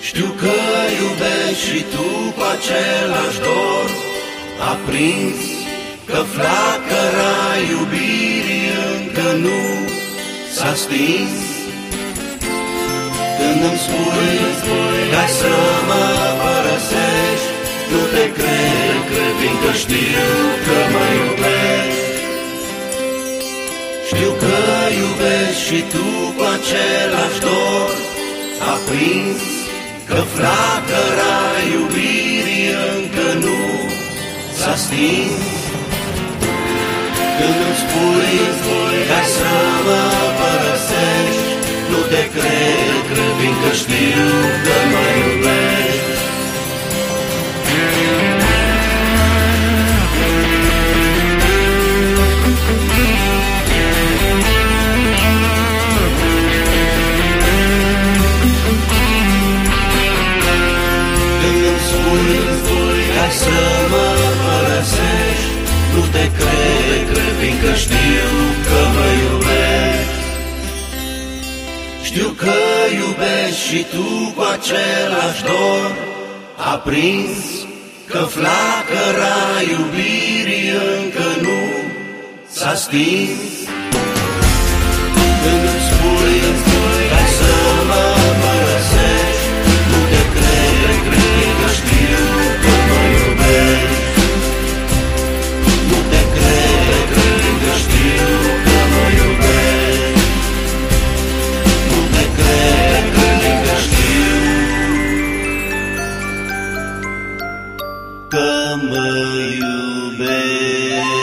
Știu că iubești și tu cu același dor aprins, Că flacăra iubirii încă nu s-a stins. Când îmi spui, că să mă părăsești, nu te cred, cred, fiindcă știu că mă Știu că iubești și tu cu același dor. Aprins Că flacăra iubirii încă nu s-a stins. Când îmi spui, spui ca să mă părăsești Nu te cred, cred, fiindcă știu că mă să mă părăsești Nu te cred, cred, fiindcă știu că mă iubești Știu că iubești și tu cu același dor. Aprins că flacăra iubirii încă nu s-a stins. Când îmi spui, spui că mă iubești